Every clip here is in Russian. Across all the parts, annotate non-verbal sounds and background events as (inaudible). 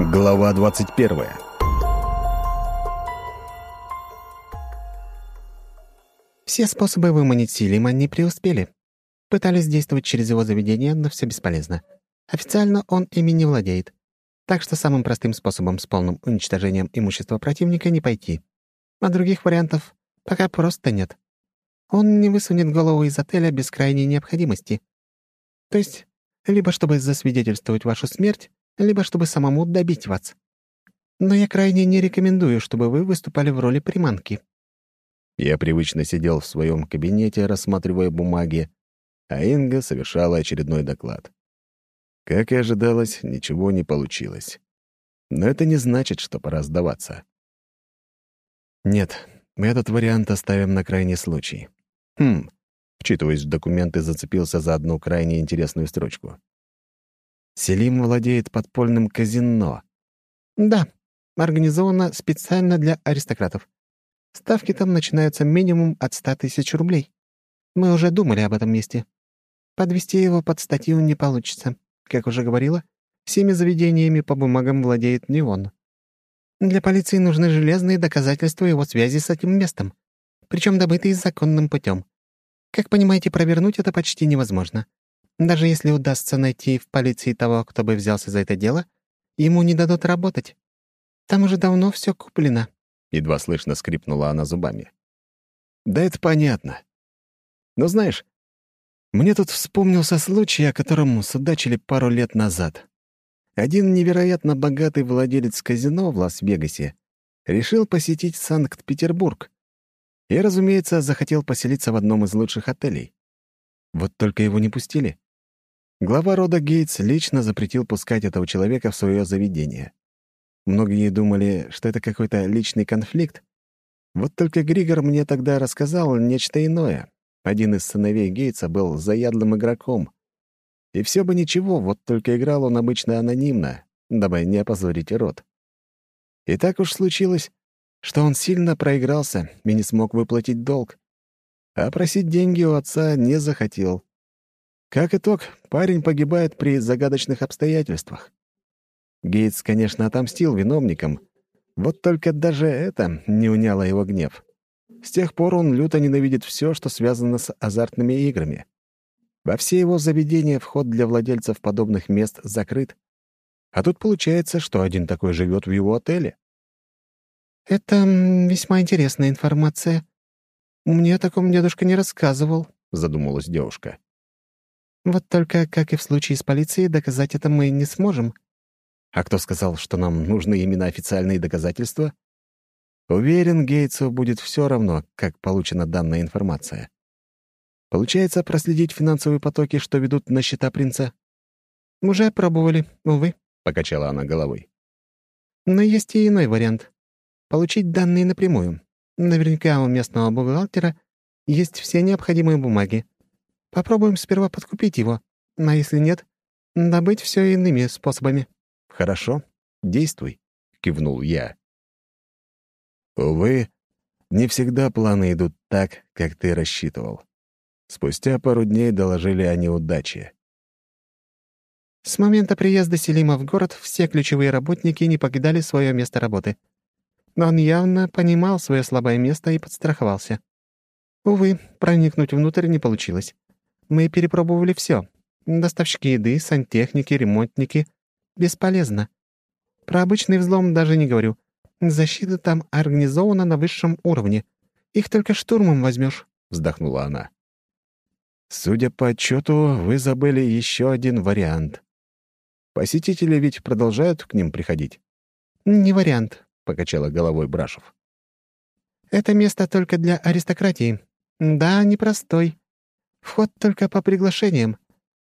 Глава 21 Все способы выманить Силима не преуспели. Пытались действовать через его заведение, но все бесполезно. Официально он ими не владеет. Так что самым простым способом с полным уничтожением имущества противника не пойти. А других вариантов пока просто нет. Он не высунет голову из отеля без крайней необходимости. То есть, либо чтобы засвидетельствовать вашу смерть, либо чтобы самому добить вас. Но я крайне не рекомендую, чтобы вы выступали в роли приманки». Я привычно сидел в своем кабинете, рассматривая бумаги, а Инга совершала очередной доклад. Как и ожидалось, ничего не получилось. Но это не значит, что пора сдаваться. Нет, мы этот вариант оставим на крайний случай. Хм, вчитываясь в документы, зацепился за одну крайне интересную строчку. Селим владеет подпольным казино. Да, организовано специально для аристократов. Ставки там начинаются минимум от ста тысяч рублей. Мы уже думали об этом месте. Подвести его под статью не получится. Как уже говорила, всеми заведениями по бумагам владеет не он. Для полиции нужны железные доказательства его связи с этим местом, причем добытые законным путем. Как понимаете, провернуть это почти невозможно. Даже если удастся найти в полиции того, кто бы взялся за это дело, ему не дадут работать. Там уже давно все куплено». Едва слышно скрипнула она зубами. «Да это понятно. Но знаешь, мне тут вспомнился случай, о котором судачили пару лет назад. Один невероятно богатый владелец казино в Лас-Вегасе решил посетить Санкт-Петербург и, разумеется, захотел поселиться в одном из лучших отелей. Вот только его не пустили. Глава рода Гейтс лично запретил пускать этого человека в свое заведение. Многие думали, что это какой-то личный конфликт. Вот только Григор мне тогда рассказал нечто иное. Один из сыновей Гейтса был заядлым игроком. И все бы ничего, вот только играл он обычно анонимно, дабы не опозорить род. И так уж случилось, что он сильно проигрался и не смог выплатить долг. А просить деньги у отца не захотел. Как итог, парень погибает при загадочных обстоятельствах. Гейтс, конечно, отомстил виновникам, вот только даже это не уняло его гнев. С тех пор он люто ненавидит все, что связано с азартными играми. Во все его заведения вход для владельцев подобных мест закрыт. А тут получается, что один такой живет в его отеле. «Это весьма интересная информация. Мне о таком дедушка не рассказывал», — задумалась девушка. Вот только, как и в случае с полицией, доказать это мы не сможем. А кто сказал, что нам нужны именно официальные доказательства? Уверен, Гейтсу будет все равно, как получена данная информация. Получается проследить финансовые потоки, что ведут на счета принца? Уже пробовали, увы, — покачала она головой. Но есть и иной вариант. Получить данные напрямую. Наверняка у местного бухгалтера есть все необходимые бумаги. Попробуем сперва подкупить его, а если нет, добыть все иными способами». «Хорошо, действуй», — кивнул я. Увы, не всегда планы идут так, как ты рассчитывал. Спустя пару дней доложили о неудаче. С момента приезда Селима в город все ключевые работники не покидали свое место работы. Но он явно понимал свое слабое место и подстраховался. Увы, проникнуть внутрь не получилось. Мы перепробовали все. Доставщики еды, сантехники, ремонтники. Бесполезно. Про обычный взлом даже не говорю. Защита там организована на высшем уровне. Их только штурмом возьмешь, вздохнула она. Судя по отчету, вы забыли еще один вариант. Посетители ведь продолжают к ним приходить? Не вариант, покачала головой Брашев. Это место только для аристократии. Да, непростой. Вход только по приглашениям.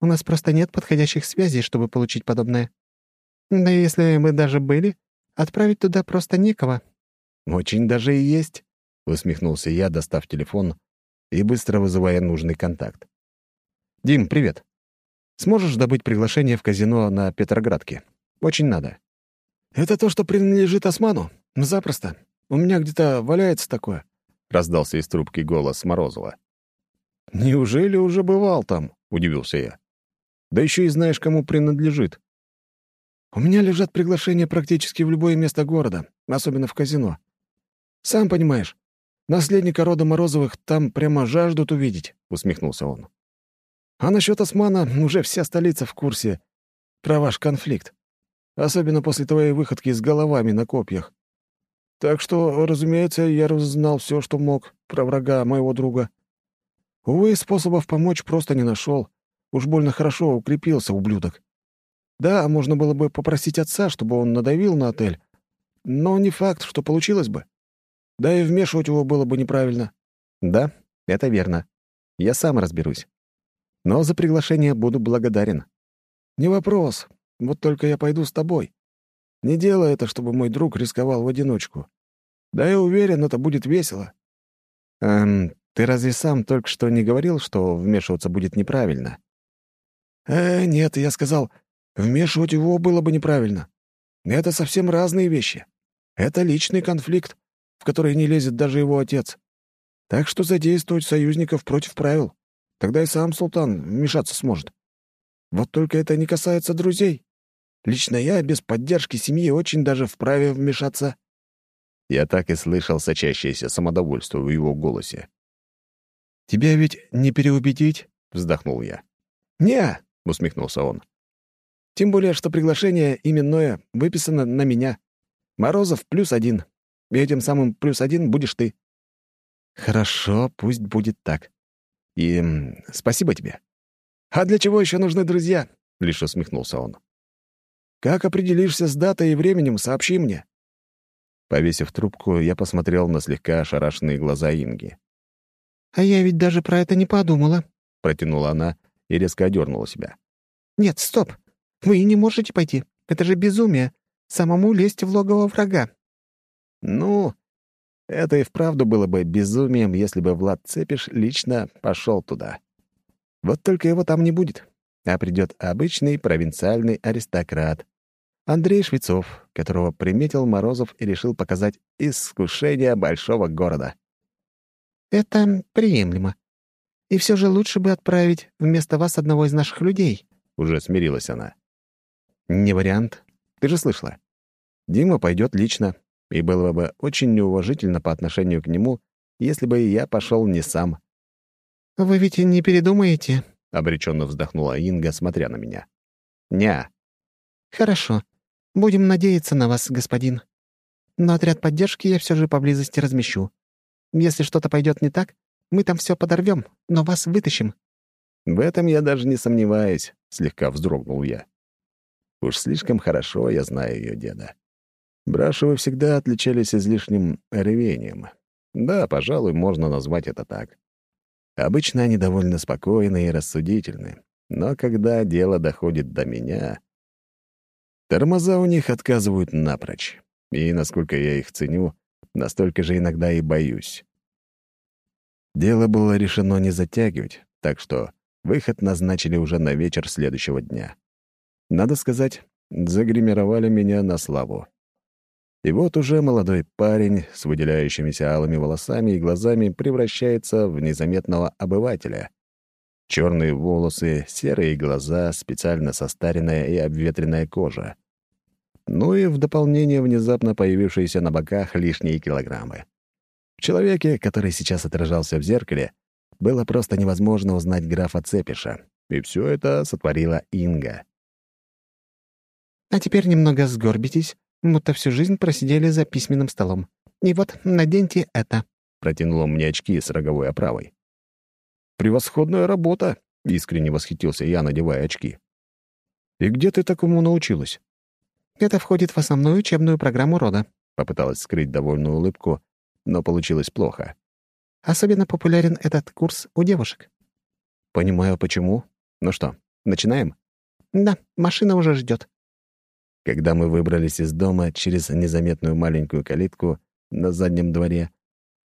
У нас просто нет подходящих связей, чтобы получить подобное. Да если мы даже были, отправить туда просто некого». «Очень даже и есть», — усмехнулся я, достав телефон и быстро вызывая нужный контакт. «Дим, привет. Сможешь добыть приглашение в казино на Петроградке? Очень надо». «Это то, что принадлежит Осману? Запросто. У меня где-то валяется такое», — раздался из трубки голос Морозова. «Неужели уже бывал там?» — удивился я. «Да еще и знаешь, кому принадлежит». У меня лежат приглашения практически в любое место города, особенно в казино. Сам понимаешь, наследника рода Морозовых там прямо жаждут увидеть», — усмехнулся он. «А насчет Османа уже вся столица в курсе про ваш конфликт, особенно после твоей выходки с головами на копьях. Так что, разумеется, я разузнал все, что мог про врага моего друга. Увы, способов помочь просто не нашел. Уж больно хорошо укрепился, ублюдок. Да, можно было бы попросить отца, чтобы он надавил на отель, но не факт, что получилось бы. Да и вмешивать его было бы неправильно. Да, это верно. Я сам разберусь. Но за приглашение буду благодарен. Не вопрос. Вот только я пойду с тобой. Не делай это, чтобы мой друг рисковал в одиночку. Да я уверен, это будет весело. Эм, ты разве сам только что не говорил, что вмешиваться будет неправильно? Э, нет, я сказал, вмешивать его было бы неправильно. Это совсем разные вещи. Это личный конфликт, в который не лезет даже его отец. Так что задействовать союзников против правил. Тогда и сам султан вмешаться сможет. Вот только это не касается друзей. Лично я без поддержки семьи очень даже вправе вмешаться». Я так и слышал сочащееся самодовольство в его голосе. «Тебя ведь не переубедить?» — вздохнул я. «Не», — усмехнулся он. «Тем более, что приглашение именное выписано на меня. Морозов плюс один. И этим самым плюс один будешь ты». «Хорошо, пусть будет так. И спасибо тебе». «А для чего еще нужны друзья?» — лишь усмехнулся он. «Как определишься с датой и временем, сообщи мне». Повесив трубку, я посмотрел на слегка ошарашенные глаза Инги. «А я ведь даже про это не подумала», — протянула она и резко одернула себя. «Нет, стоп. Вы не можете пойти. Это же безумие. Самому лезть в логово врага». «Ну, это и вправду было бы безумием, если бы Влад Цепиш лично пошел туда. Вот только его там не будет, а придет обычный провинциальный аристократ. Андрей Швецов, которого приметил Морозов и решил показать искушение большого города. «Это приемлемо. И все же лучше бы отправить вместо вас одного из наших людей», — уже смирилась она. «Не вариант. Ты же слышала. Дима пойдет лично, и было бы очень неуважительно по отношению к нему, если бы я пошел не сам. «Вы ведь не передумаете?» — обреченно вздохнула Инга, смотря на меня. «Ня». «Хорошо. Будем надеяться на вас, господин. Но отряд поддержки я все же поблизости размещу. Если что-то пойдет не так, мы там все подорвем, но вас вытащим». «В этом я даже не сомневаюсь», — слегка вздрогнул я. Уж слишком хорошо я знаю ее деда. Брашевы всегда отличались излишним ревением. Да, пожалуй, можно назвать это так. Обычно они довольно спокойны и рассудительны, но когда дело доходит до меня... Тормоза у них отказывают напрочь, и, насколько я их ценю, настолько же иногда и боюсь. Дело было решено не затягивать, так что выход назначили уже на вечер следующего дня. Надо сказать, загримировали меня на славу. И вот уже молодой парень с выделяющимися алыми волосами и глазами превращается в незаметного обывателя. Черные волосы, серые глаза, специально состаренная и обветренная кожа. Ну и в дополнение внезапно появившиеся на боках лишние килограммы. В человеке, который сейчас отражался в зеркале, было просто невозможно узнать графа Цепиша. И все это сотворила Инга. «А теперь немного сгорбитесь будто всю жизнь просидели за письменным столом. И вот, наденьте это». Протянула мне очки с роговой оправой. «Превосходная работа!» — искренне восхитился я, надевая очки. «И где ты такому научилась?» «Это входит в основную учебную программу рода», — попыталась скрыть довольную улыбку, но получилось плохо. «Особенно популярен этот курс у девушек». «Понимаю, почему. Ну что, начинаем?» «Да, машина уже ждет. Когда мы выбрались из дома через незаметную маленькую калитку на заднем дворе,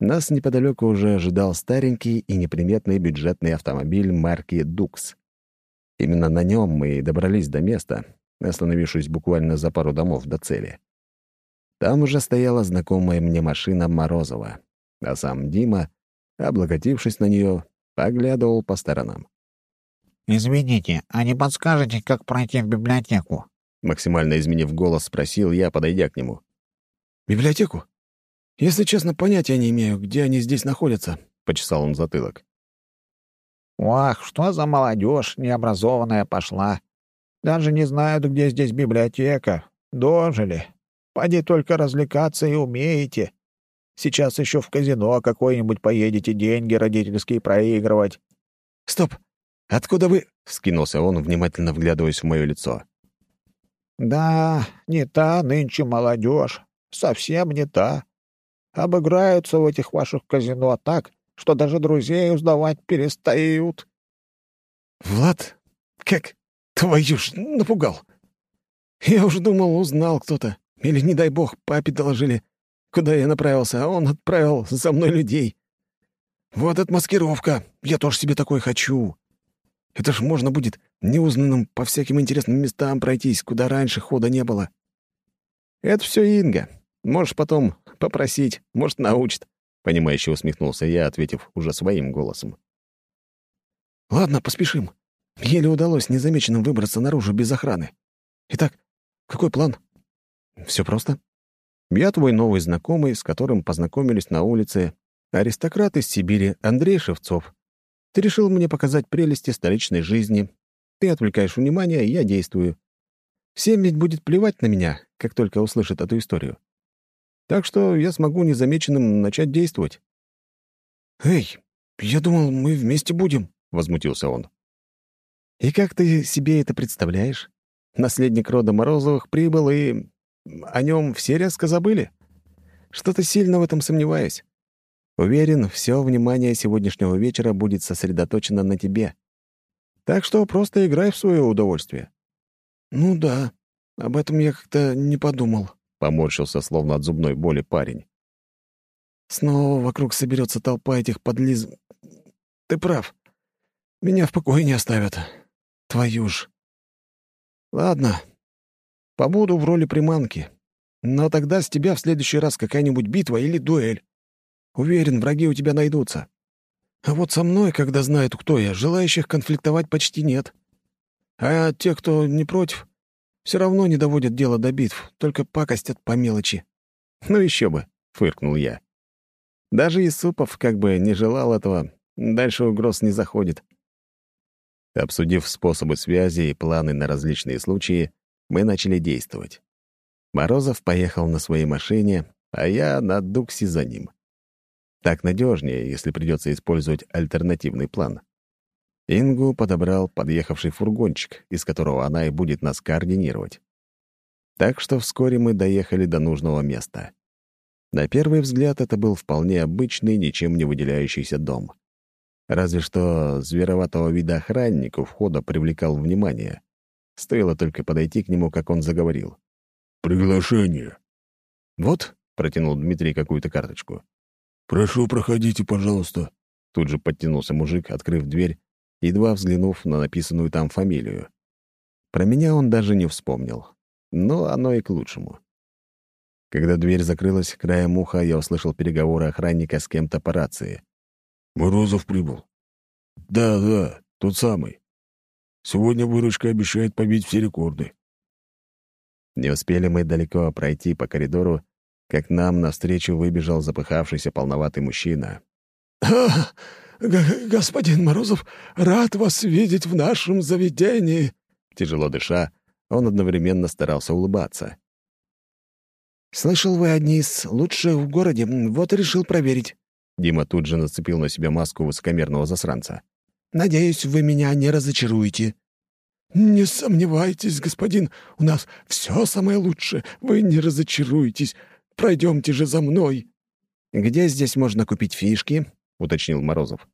нас неподалеку уже ожидал старенький и неприметный бюджетный автомобиль марки «Дукс». Именно на нем мы и добрались до места, остановившись буквально за пару домов до цели. Там уже стояла знакомая мне машина Морозова, а сам Дима, облокотившись на нее, поглядывал по сторонам. «Извините, а не подскажете, как пройти в библиотеку?» Максимально изменив голос, спросил я, подойдя к нему. «Библиотеку? Если честно, понятия не имею, где они здесь находятся», — почесал он затылок. «Ох, что за молодежь необразованная пошла. Даже не знают, где здесь библиотека. Дожили. Поди только развлекаться и умеете. Сейчас еще в казино какое-нибудь поедете деньги родительские проигрывать». «Стоп! Откуда вы...» — скинулся он, внимательно вглядываясь в мое лицо. «Да, не та нынче молодежь. Совсем не та. Обыграются в этих ваших казино так, что даже друзей узнавать перестают». «Влад, как? Твою ж, напугал. Я уже думал, узнал кто-то. Или, не дай бог, папе доложили, куда я направился, а он отправил за мной людей. Вот это маскировка. Я тоже себе такой хочу. Это ж можно будет неузнанным по всяким интересным местам пройтись, куда раньше хода не было. Это все Инга. Можешь потом попросить, может, научит. Понимающе усмехнулся я, ответив уже своим голосом. Ладно, поспешим. Еле удалось незамеченным выбраться наружу без охраны. Итак, какой план? Все просто. Я твой новый знакомый, с которым познакомились на улице, аристократ из Сибири Андрей Шевцов. Ты решил мне показать прелести столичной жизни. Ты отвлекаешь внимание, я действую. Всем ведь будет плевать на меня, как только услышат эту историю. Так что я смогу незамеченным начать действовать. «Эй, я думал, мы вместе будем», — возмутился он. «И как ты себе это представляешь? Наследник рода Морозовых прибыл, и о нем все резко забыли? Что-то сильно в этом сомневаюсь. Уверен, все внимание сегодняшнего вечера будет сосредоточено на тебе. Так что просто играй в свое удовольствие». «Ну да, об этом я как-то не подумал», — поморщился, словно от зубной боли парень. «Снова вокруг соберется толпа этих подлиз... Ты прав. Меня в покое не оставят. Твою ж. Ладно, побуду в роли приманки. Но тогда с тебя в следующий раз какая-нибудь битва или дуэль. Уверен, враги у тебя найдутся. А вот со мной, когда знают, кто я, желающих конфликтовать почти нет. А те, кто не против, все равно не доводят дело до битв, только пакостят по мелочи. «Ну еще бы», — фыркнул я. «Даже Исупов как бы не желал этого, дальше угроз не заходит». Обсудив способы связи и планы на различные случаи, мы начали действовать. Морозов поехал на своей машине, а я на Дукси за ним. Так надежнее, если придется использовать альтернативный план. Ингу подобрал подъехавший фургончик, из которого она и будет нас координировать. Так что вскоре мы доехали до нужного места. На первый взгляд это был вполне обычный, ничем не выделяющийся дом. Разве что звероватого вида охранник у входа привлекал внимание. Стоило только подойти к нему, как он заговорил. «Приглашение». «Вот», — протянул Дмитрий какую-то карточку. «Прошу, проходите, пожалуйста». Тут же подтянулся мужик, открыв дверь, едва взглянув на написанную там фамилию. Про меня он даже не вспомнил. Но оно и к лучшему. Когда дверь закрылась, краем уха я услышал переговоры охранника с кем-то по рации. «Морозов прибыл». «Да, да, тот самый. Сегодня выручка обещает побить все рекорды». Не успели мы далеко пройти по коридору, как нам навстречу выбежал запыхавшийся полноватый мужчина. «А, господин Морозов, рад вас видеть в нашем заведении!» Тяжело дыша, он одновременно старался улыбаться. «Слышал, вы одни из лучших в городе, вот и решил проверить». Дима тут же нацепил на себя маску высокомерного засранца. «Надеюсь, вы меня не разочаруете». «Не сомневайтесь, господин, у нас все самое лучшее, вы не разочаруетесь. Пройдемте же за мной». «Где здесь можно купить фишки?» — уточнил Морозов.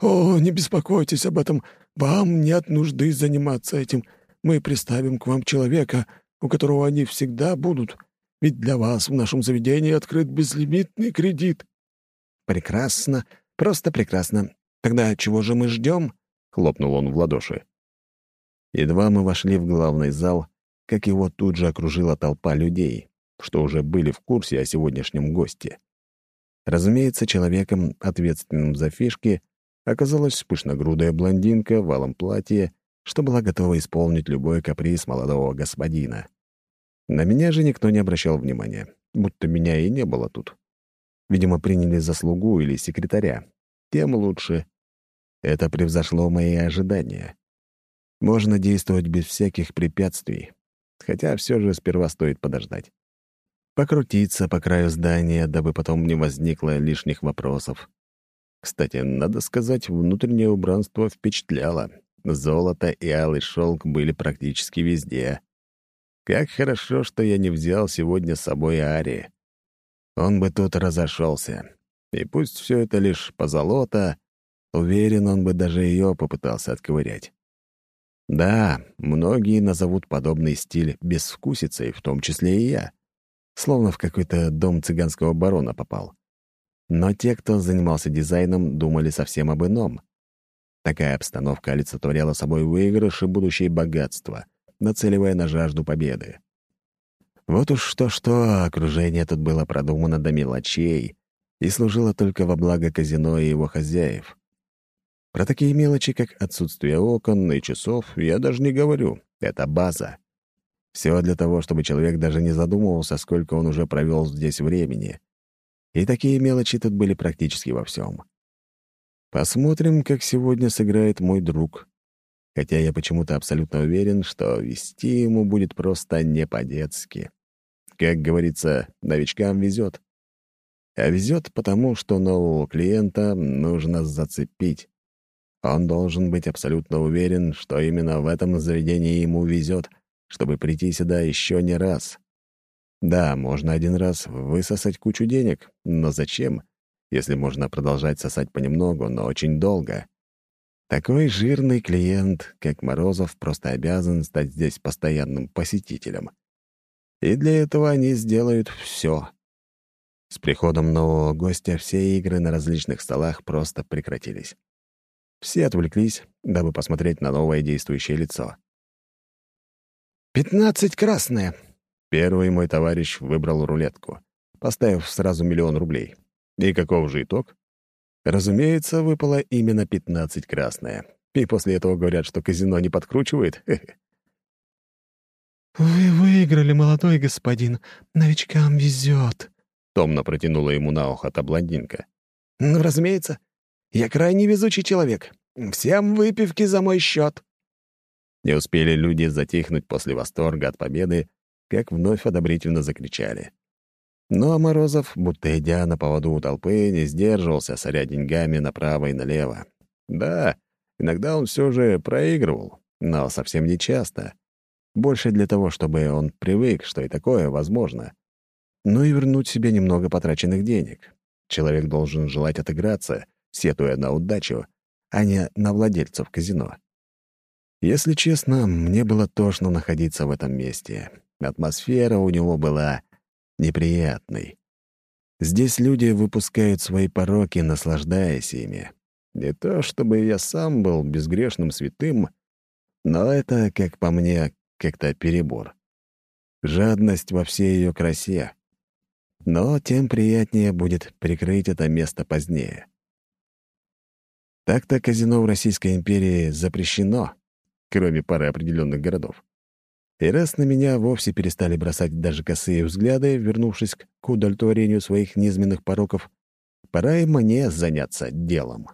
«О, не беспокойтесь об этом. Вам нет нужды заниматься этим. Мы приставим к вам человека, у которого они всегда будут. Ведь для вас в нашем заведении открыт безлимитный кредит». «Прекрасно. Просто прекрасно. Тогда чего же мы ждем?» — хлопнул он в ладоши. Едва мы вошли в главный зал, как его тут же окружила толпа людей что уже были в курсе о сегодняшнем госте. Разумеется, человеком, ответственным за фишки, оказалась пышногрудая блондинка в алом платье что была готова исполнить любой каприз молодого господина. На меня же никто не обращал внимания, будто меня и не было тут. Видимо, приняли за слугу или секретаря. Тем лучше. Это превзошло мои ожидания. Можно действовать без всяких препятствий, хотя все же сперва стоит подождать. Покрутиться по краю здания, дабы потом не возникло лишних вопросов. Кстати, надо сказать, внутреннее убранство впечатляло. Золото и алый шелк были практически везде. Как хорошо, что я не взял сегодня с собой Ари. Он бы тут разошелся. И пусть все это лишь позолота, уверен, он бы даже ее попытался отковырять. Да, многие назовут подобный стиль безвкусицей, в том числе и я. Словно в какой-то дом цыганского барона попал. Но те, кто занимался дизайном, думали совсем об ином. Такая обстановка олицетворяла собой выигрыш и будущее богатство, нацеливая на жажду победы. Вот уж что-что, окружение тут было продумано до мелочей и служило только во благо казино и его хозяев. Про такие мелочи, как отсутствие окон и часов, я даже не говорю. Это база. Все для того, чтобы человек даже не задумывался, сколько он уже провел здесь времени. И такие мелочи тут были практически во всем. Посмотрим, как сегодня сыграет мой друг. Хотя я почему-то абсолютно уверен, что вести ему будет просто не по-детски. Как говорится, новичкам везет. А везет потому, что нового клиента нужно зацепить. Он должен быть абсолютно уверен, что именно в этом заведении ему везет, чтобы прийти сюда еще не раз. Да, можно один раз высосать кучу денег, но зачем, если можно продолжать сосать понемногу, но очень долго. Такой жирный клиент, как Морозов, просто обязан стать здесь постоянным посетителем. И для этого они сделают все. С приходом нового гостя все игры на различных столах просто прекратились. Все отвлеклись, дабы посмотреть на новое действующее лицо. «Пятнадцать красное!» Первый мой товарищ выбрал рулетку, поставив сразу миллион рублей. И каков же итог? Разумеется, выпало именно 15 красное. И после этого говорят, что казино не подкручивает. (laughs) «Вы выиграли, молодой господин. Новичкам везет», — томно протянула ему на ухо та блондинка. «Ну, разумеется. Я крайне везучий человек. Всем выпивки за мой счет. Не успели люди затихнуть после восторга от победы, как вновь одобрительно закричали. Но Морозов, будто идя на поводу у толпы, не сдерживался, соря деньгами направо и налево. Да, иногда он все же проигрывал, но совсем не часто. Больше для того, чтобы он привык, что и такое возможно. Ну и вернуть себе немного потраченных денег. Человек должен желать отыграться, сетуя на удачу, а не на владельцев казино. Если честно, мне было тошно находиться в этом месте. Атмосфера у него была неприятный. Здесь люди выпускают свои пороки, наслаждаясь ими. Не то чтобы я сам был безгрешным святым, но это, как по мне, как-то перебор. Жадность во всей ее красе. Но тем приятнее будет прикрыть это место позднее. Так-то казино в Российской империи запрещено, кроме пары определенных городов. И раз на меня вовсе перестали бросать даже косые взгляды, вернувшись к удовлетворению своих низменных пороков, пора и мне заняться делом.